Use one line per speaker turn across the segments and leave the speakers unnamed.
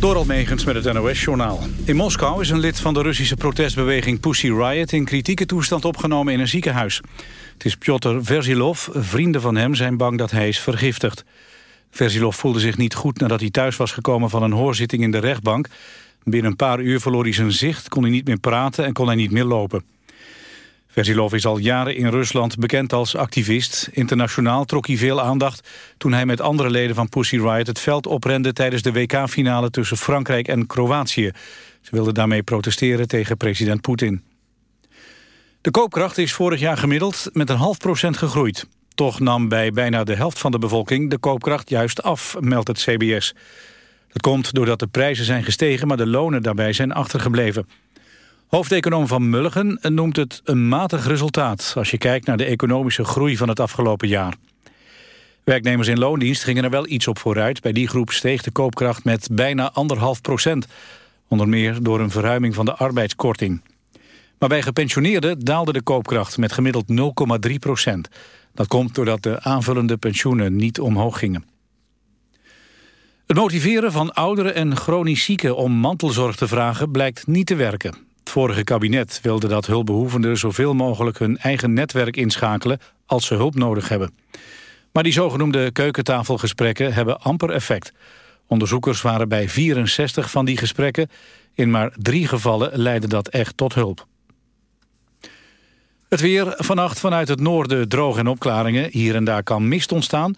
Door Megens met het NOS-journaal. In Moskou is een lid van de Russische protestbeweging Pussy Riot... in kritieke toestand opgenomen in een ziekenhuis. Het is Piotr Verzilov. Vrienden van hem zijn bang dat hij is vergiftigd. Verzilov voelde zich niet goed nadat hij thuis was gekomen... van een hoorzitting in de rechtbank. Binnen een paar uur verloor hij zijn zicht, kon hij niet meer praten... en kon hij niet meer lopen. Verzilov is al jaren in Rusland bekend als activist. Internationaal trok hij veel aandacht toen hij met andere leden van Pussy Riot het veld oprende tijdens de WK-finale tussen Frankrijk en Kroatië. Ze wilden daarmee protesteren tegen president Poetin. De koopkracht is vorig jaar gemiddeld met een half procent gegroeid. Toch nam bij bijna de helft van de bevolking de koopkracht juist af, meldt het CBS. Dat komt doordat de prijzen zijn gestegen, maar de lonen daarbij zijn achtergebleven. Hoofdeconoom Van Mulligen noemt het een matig resultaat... als je kijkt naar de economische groei van het afgelopen jaar. Werknemers in loondienst gingen er wel iets op vooruit. Bij die groep steeg de koopkracht met bijna anderhalf procent. Onder meer door een verruiming van de arbeidskorting. Maar bij gepensioneerden daalde de koopkracht met gemiddeld 0,3 procent. Dat komt doordat de aanvullende pensioenen niet omhoog gingen. Het motiveren van ouderen en chronisch zieken om mantelzorg te vragen blijkt niet te werken. Het vorige kabinet wilde dat hulpbehoevenden zoveel mogelijk hun eigen netwerk inschakelen als ze hulp nodig hebben. Maar die zogenoemde keukentafelgesprekken hebben amper effect. Onderzoekers waren bij 64 van die gesprekken. In maar drie gevallen leidde dat echt tot hulp. Het weer vannacht vanuit het noorden droog en opklaringen. Hier en daar kan mist ontstaan.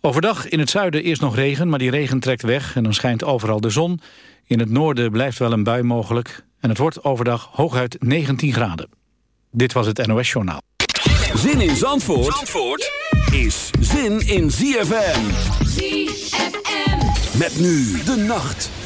Overdag in het zuiden eerst nog regen, maar die regen trekt weg... en dan schijnt overal de zon. In het noorden blijft wel een bui mogelijk. En het wordt overdag hooguit 19 graden. Dit was het NOS Journaal.
Zin in Zandvoort, Zandvoort is zin in ZFM. ZFM. Met nu de nacht.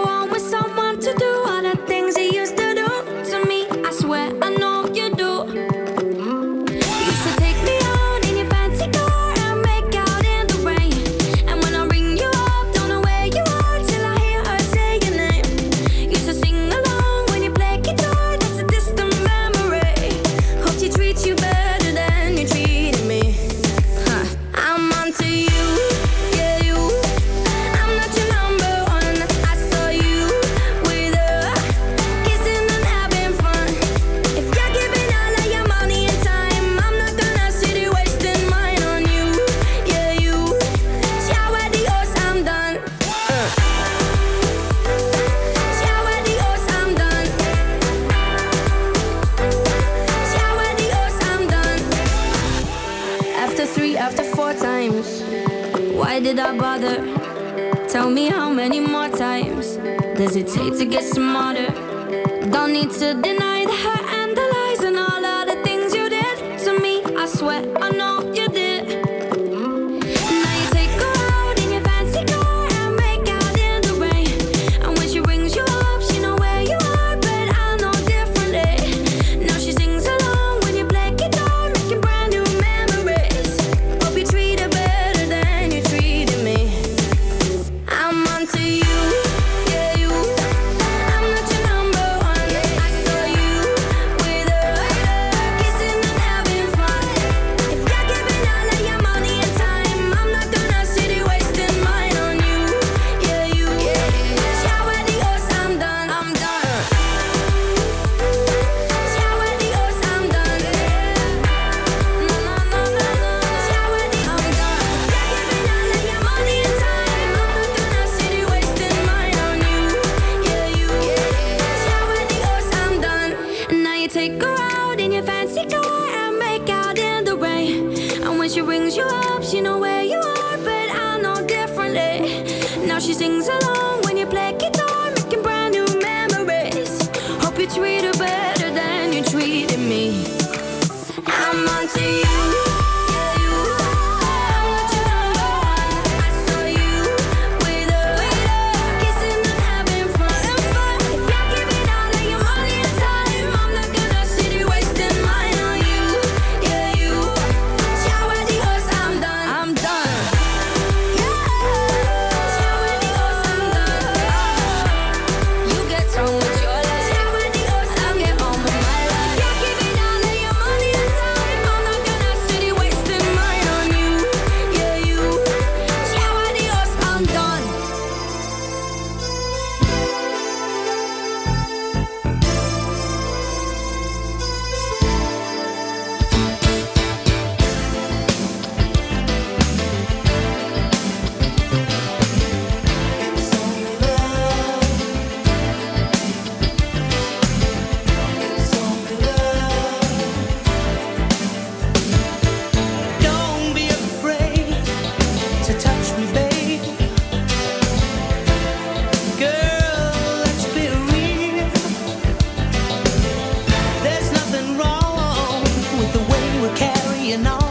you know.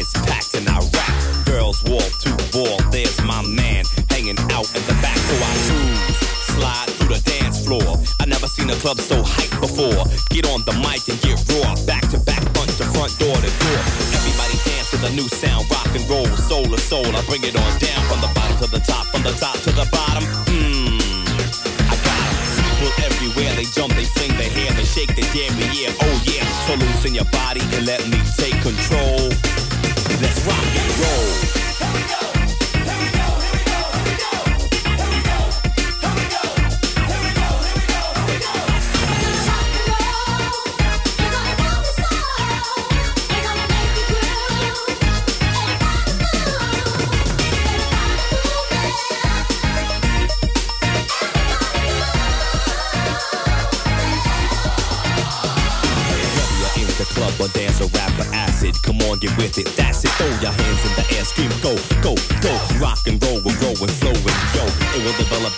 is packed and I rap. Girls wall to wall, there's my man hanging out in the back. So I cruise, slide through the dance floor. I never seen a club so hyped before. Get on the mic and get raw, back to back, punch the front door to door. Everybody dance to the new sound, rock and roll, soul to soul. I bring it on down from the bottom to the top, from the top to the bottom. Mmm. I got. People everywhere, they jump, they sing, they hair, they shake, they damn yeah, oh yeah. So loosen your body and let me take control.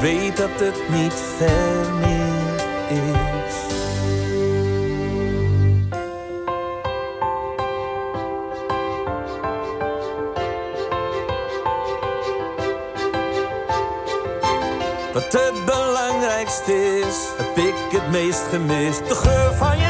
Weet dat het niet ver meer is. Wat het belangrijkste is, heb ik het meest gemist. De geur van je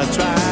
I
try.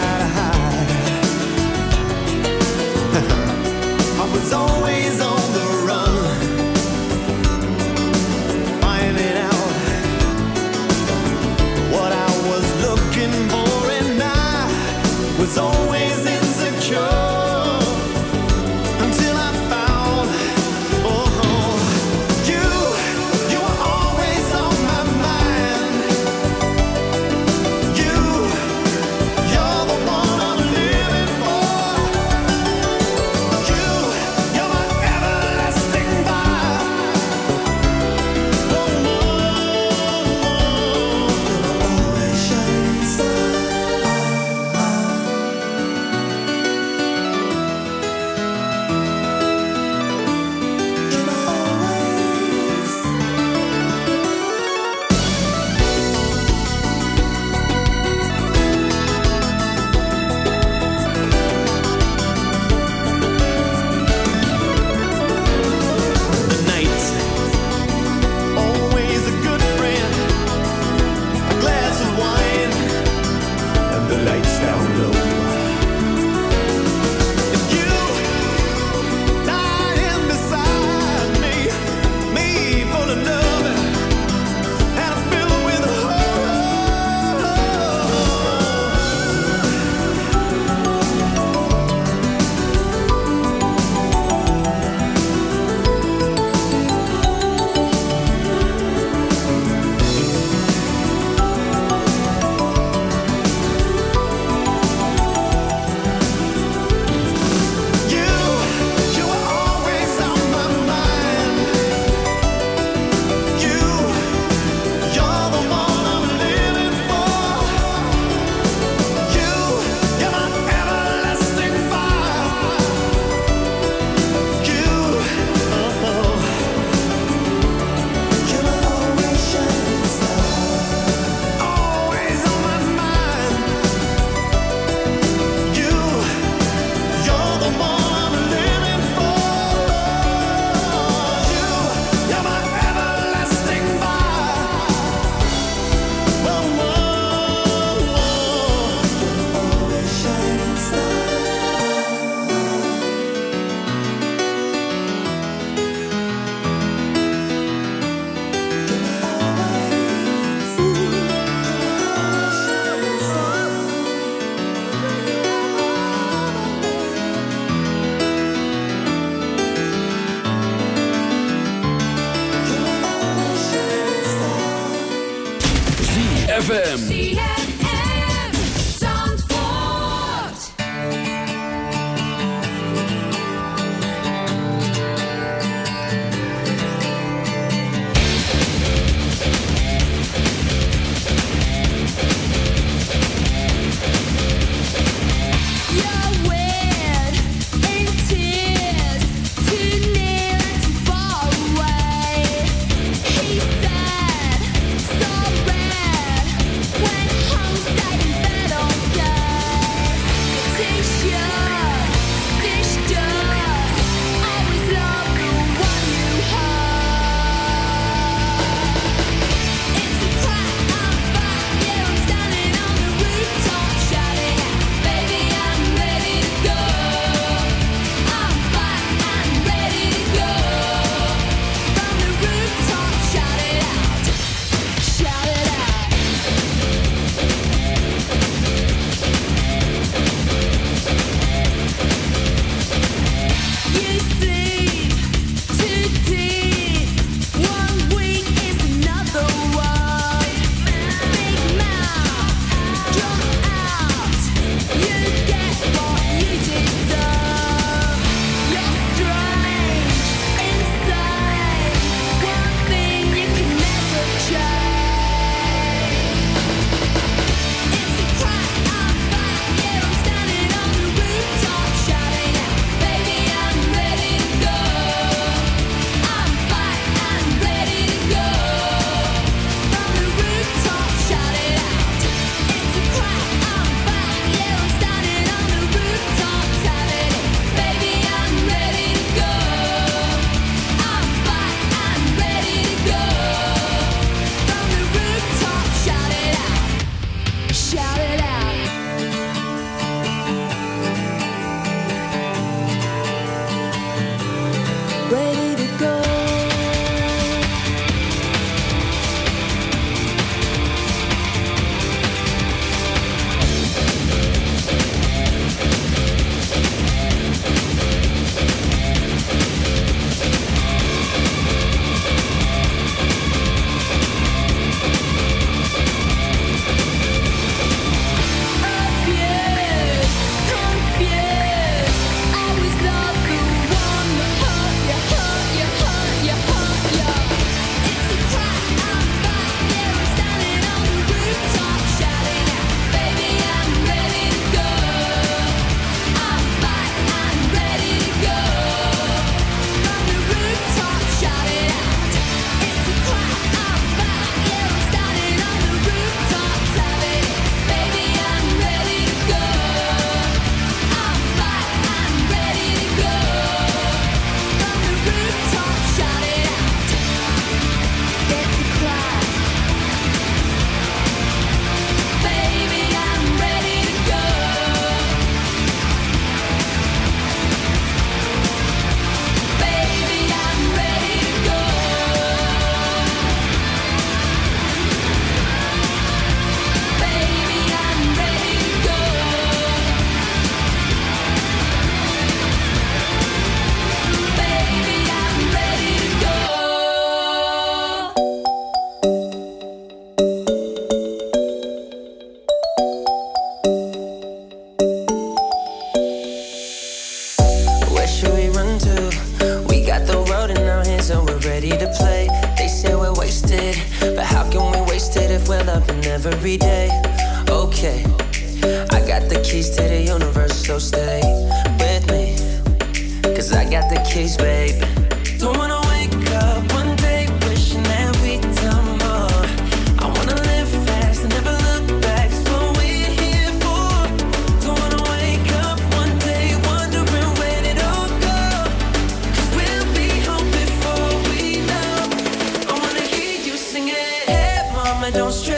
Don't stray.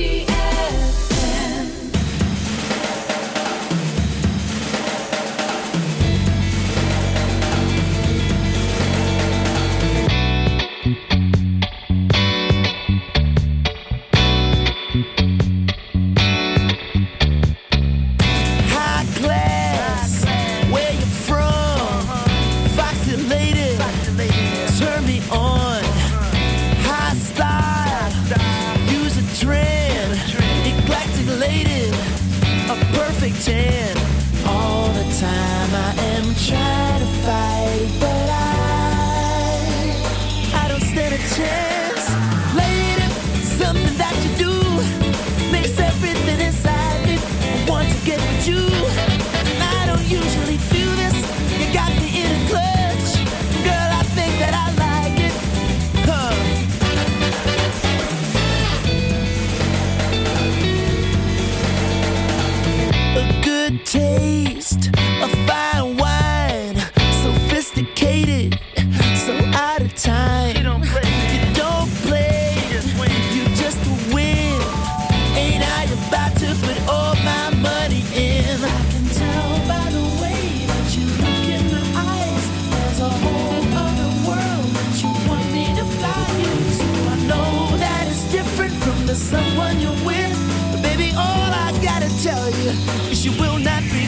tell you she will not be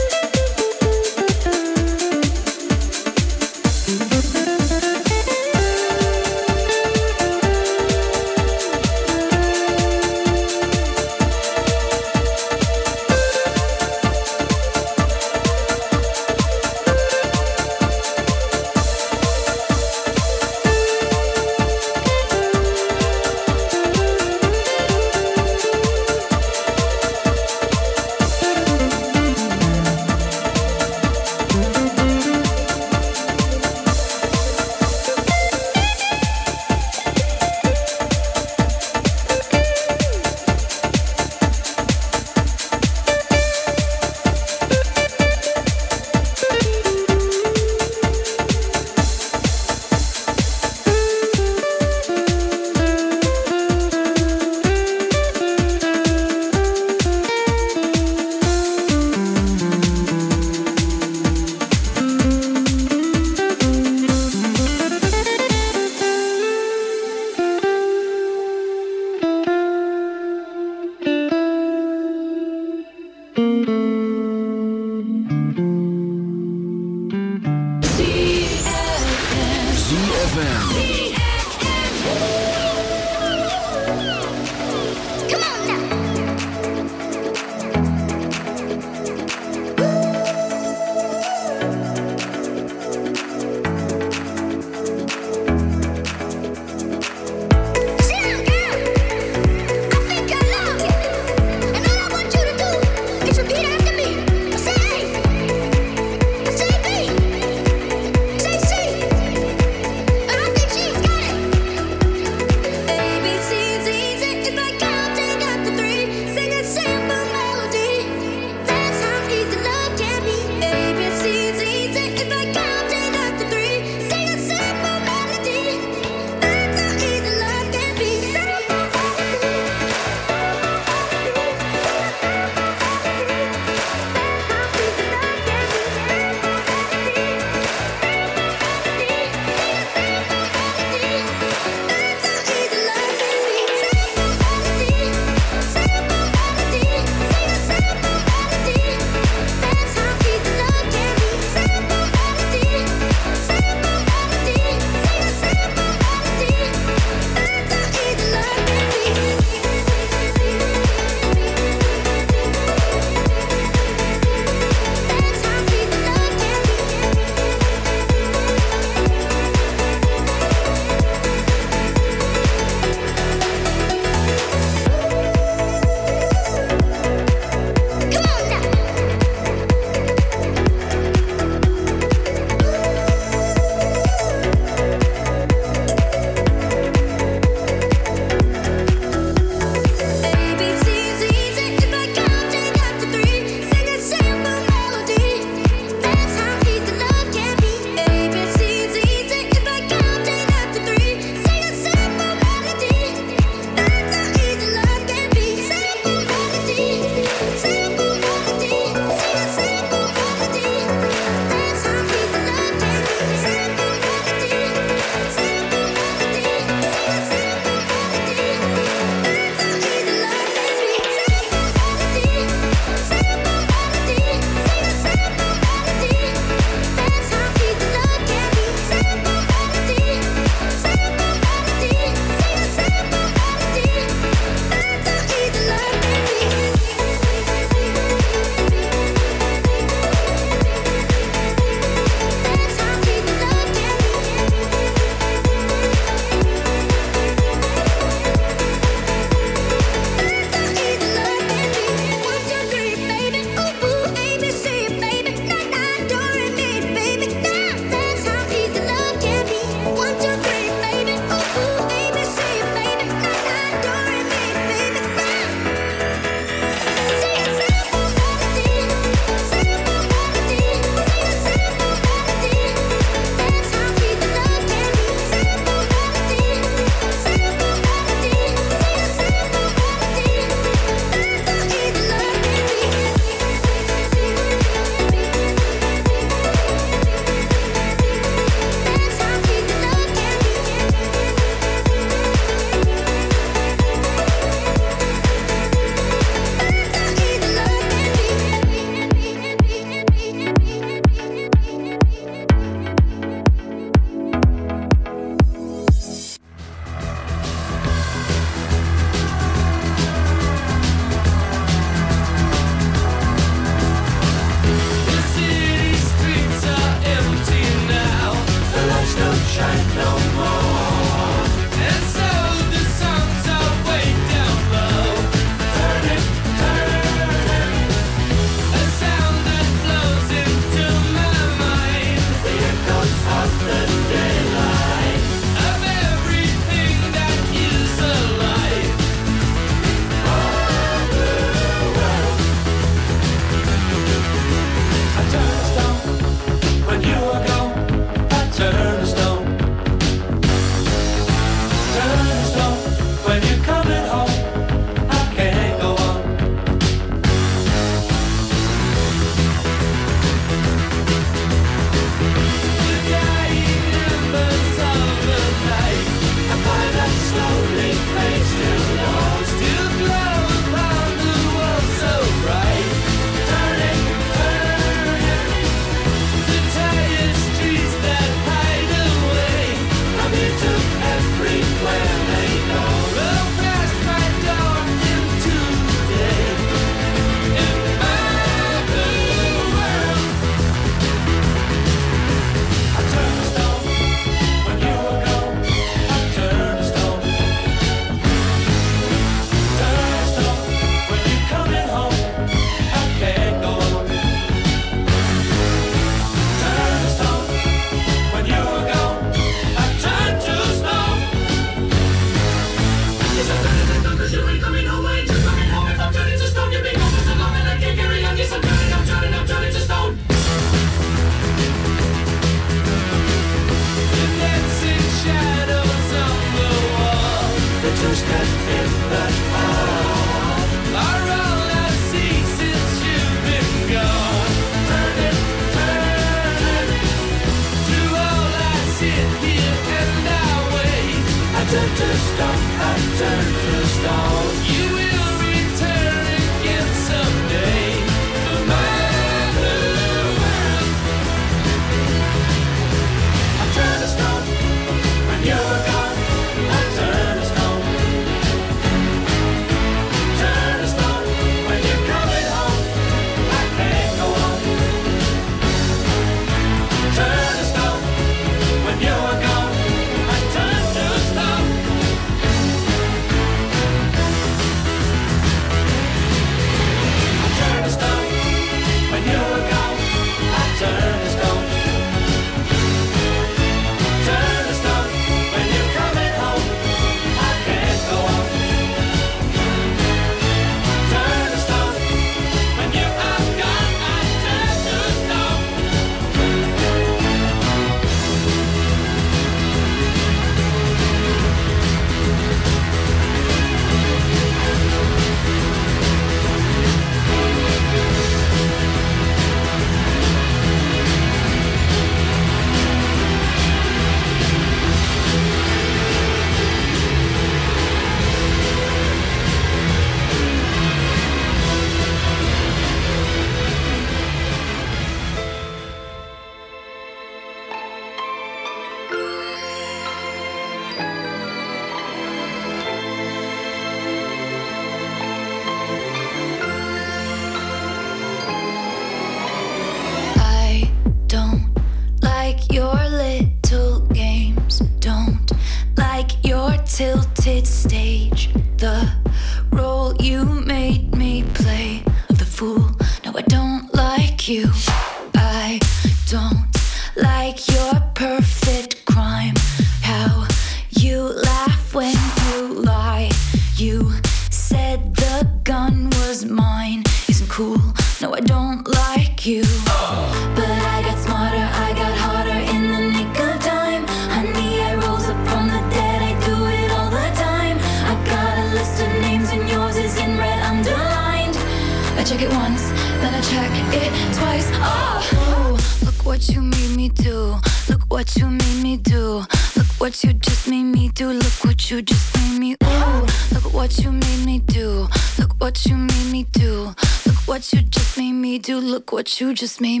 just made